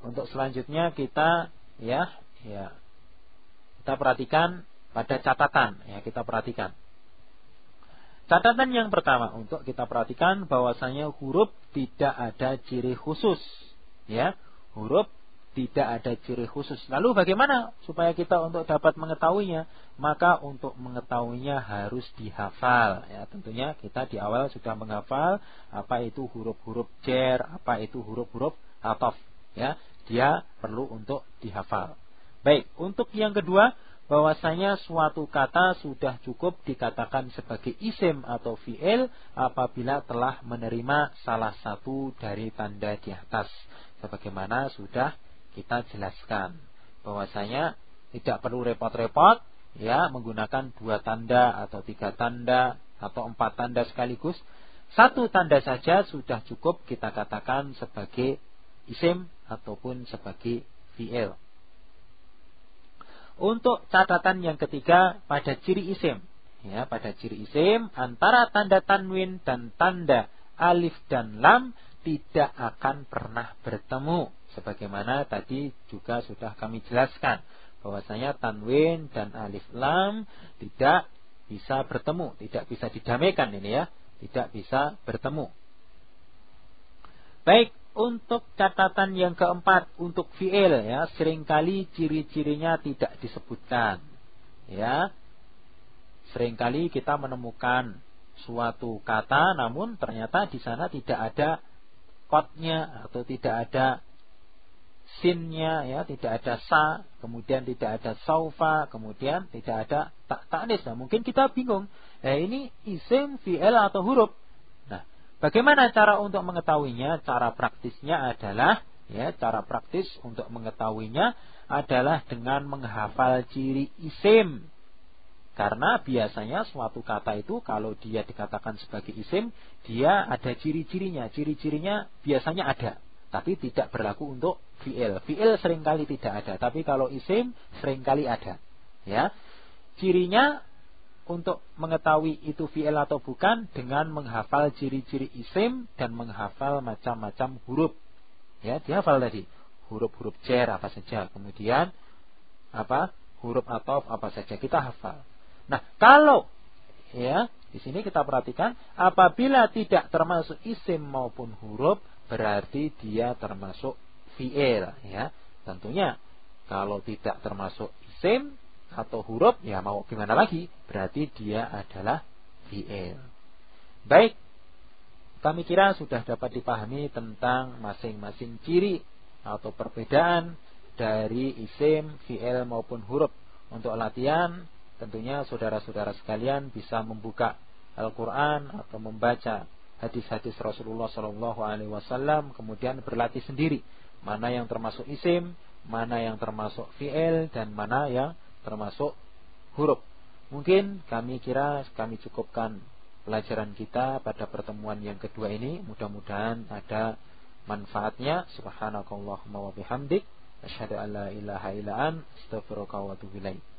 untuk selanjutnya kita ya ya kita perhatikan pada catatan ya kita perhatikan. Catatan yang pertama untuk kita perhatikan bahwasanya huruf tidak ada ciri khusus ya. Huruf tidak ada ciri khusus. Lalu bagaimana supaya kita untuk dapat mengetahuinya? Maka untuk mengetahuinya harus dihafal. Ya, tentunya kita di awal sudah menghafal apa itu huruf-huruf jer, apa itu huruf-huruf atof. Ya, dia perlu untuk dihafal. Baik, untuk yang kedua, bahwasanya suatu kata sudah cukup dikatakan sebagai isim atau fi'il apabila telah menerima salah satu dari tanda di atas sebagaimana sudah kita jelaskan bahwasanya tidak perlu repot-repot ya menggunakan dua tanda atau tiga tanda atau empat tanda sekaligus satu tanda saja sudah cukup kita katakan sebagai isim ataupun sebagai fi'il untuk catatan yang ketiga pada ciri isim. Ya, pada ciri isim antara tanda tanwin dan tanda alif dan lam tidak akan pernah bertemu. Sebagaimana tadi juga sudah kami jelaskan bahwasanya tanwin dan alif lam tidak bisa bertemu, tidak bisa didamaikan ini ya, tidak bisa bertemu. Baik, untuk catatan yang keempat untuk fiil ya. Seringkali ciri-cirinya tidak disebutkan ya. Seringkali kita menemukan suatu kata namun ternyata di sana tidak ada kotnya atau tidak ada sinnya ya. Tidak ada sa kemudian tidak ada saufa kemudian tidak ada tak taknis nah mungkin kita bingung eh ini isim fiil atau huruf Bagaimana cara untuk mengetahuinya? Cara praktisnya adalah ya, cara praktis untuk mengetahuinya adalah dengan menghafal ciri isim. Karena biasanya suatu kata itu kalau dia dikatakan sebagai isim, dia ada ciri-cirinya. Ciri-cirinya biasanya ada, tapi tidak berlaku untuk fiil. Fiil sering kali tidak ada, tapi kalau isim sering kali ada. Ya. Cirinya untuk mengetahui itu fi'il atau bukan dengan menghafal ciri-ciri isim dan menghafal macam-macam huruf. Ya, dihafal tadi. Huruf-huruf cer apa saja. Kemudian apa? Huruf atau apa saja kita hafal. Nah, kalau ya, di sini kita perhatikan apabila tidak termasuk isim maupun huruf berarti dia termasuk fi'il ya. Tentunya kalau tidak termasuk isim atau huruf ya mau gimana lagi? Berarti dia adalah fi'il. Baik. Kami kira sudah dapat dipahami tentang masing-masing ciri atau perbedaan dari isim, fi'il maupun huruf. Untuk latihan tentunya saudara-saudara sekalian bisa membuka Al-Quran atau membaca hadis-hadis Rasulullah Shallallahu Alaihi Wasallam kemudian berlatih sendiri mana yang termasuk isim, mana yang termasuk fi'il dan mana yang termasuk huruf. Mungkin kami kira kami cukupkan pelajaran kita pada pertemuan yang kedua ini. Mudah-mudahan ada manfaatnya. Subhanakallahumma wa bihamdik. Asyhadu an la ilaha illa an astaghfiruka wa atubu ilaik.